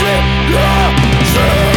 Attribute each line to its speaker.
Speaker 1: Życie!